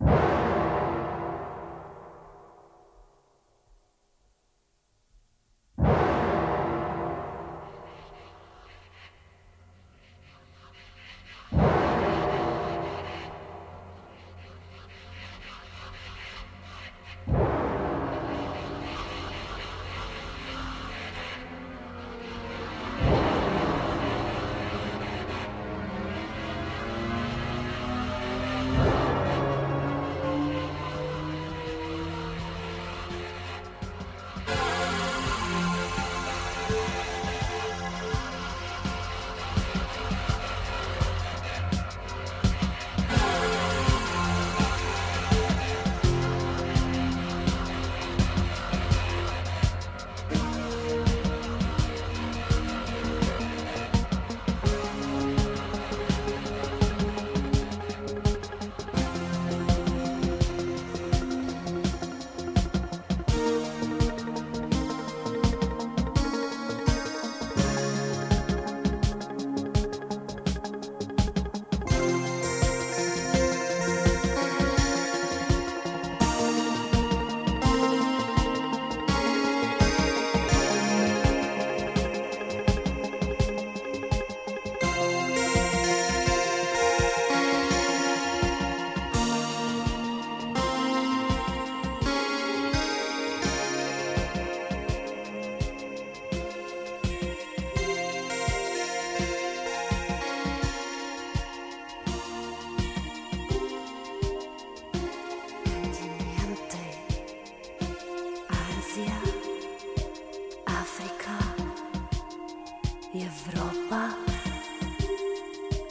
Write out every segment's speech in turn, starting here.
you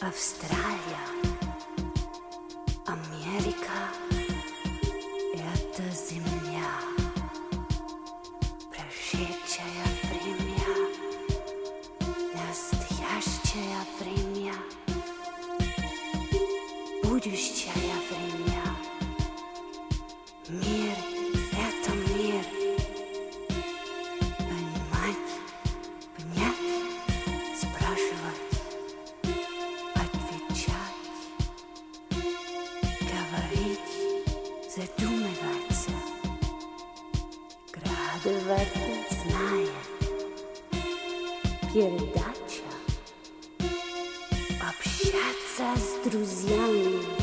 Австралия, Америка — это земля, прошедшее время, настоящее время, будущее. это зная. Передача «Общаться с друзьями».